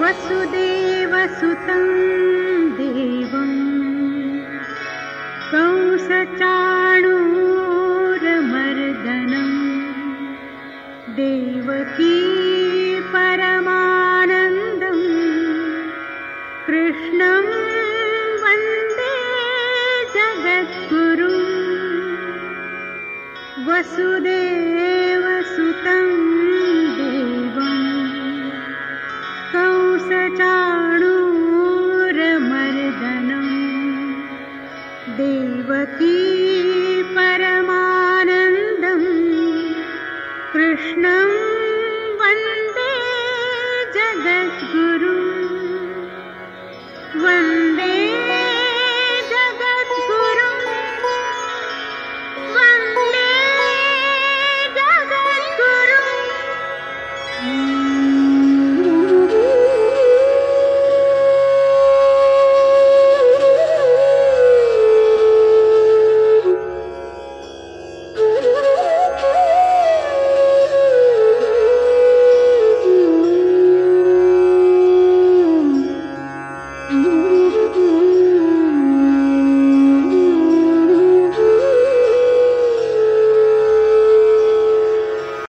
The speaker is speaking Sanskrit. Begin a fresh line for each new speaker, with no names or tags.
वसुदेवसुतं देवम् कंसचाणूरमर्दनम् देवकी परमानन्दम् कृष्णं वन्दे जगद्गुरुम् वसुदेवसुतं स चाणूरमर्दनम् देवती परमानन्दम् कृष्णम्